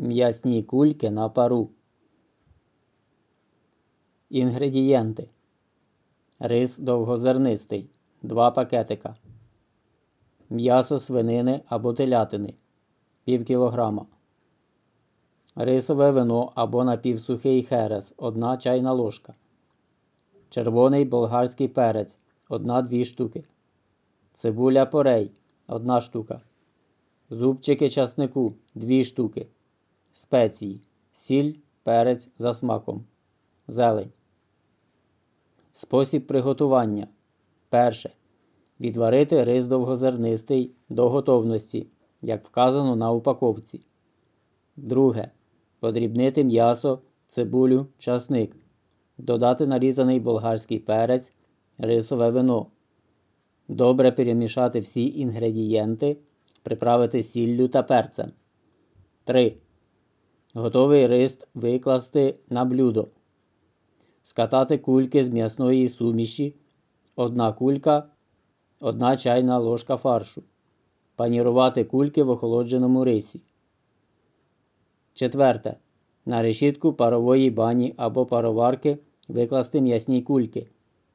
М'ясні кульки на пару. Інгредієнти. Рис довгозернистий 2 пакетика. М'ясо свинини або телятини пів кілограма. Рисове вино або напівсухий херес 1 чайна ложка. Червоний болгарський перець 1-2 штуки. Цибуля порей 1 штука. Зубчики часнику 2 штуки. Спеції. Сіль, перець за смаком. Зелень. Спосіб приготування. Перше. Відварити рис довгозернистий до готовності, як вказано на упаковці. Друге. Подрібнити м'ясо, цибулю, часник. Додати нарізаний болгарський перець, рисове вино. Добре перемішати всі інгредієнти, приправити сіллю та перцем. 3. Готовий рис викласти на блюдо. Скатати кульки з м'ясної суміші. Одна кулька, одна чайна ложка фаршу. Панірувати кульки в охолодженому рисі. Четверте. На решітку парової бані або пароварки викласти м'ясні кульки.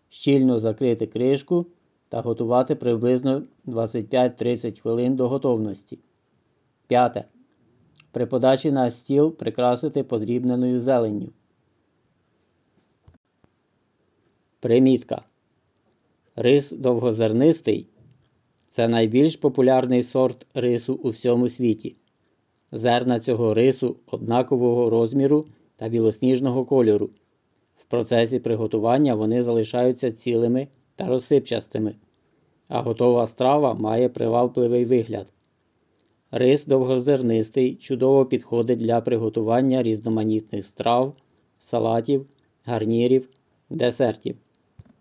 Щільно закрити кришку та готувати приблизно 25-30 хвилин до готовності. П'яте. При подачі на стіл прикрасити подрібненою зеленню. Примітка. Рис довгозернистий це найбільш популярний сорт рису у всьому світі. Зерна цього рису однакового розміру та білосніжного кольору. В процесі приготування вони залишаються цілими та розсипчастими, а готова страва має привабливий вигляд. Рис довгозернистий чудово підходить для приготування різноманітних страв, салатів, гарнірів, десертів.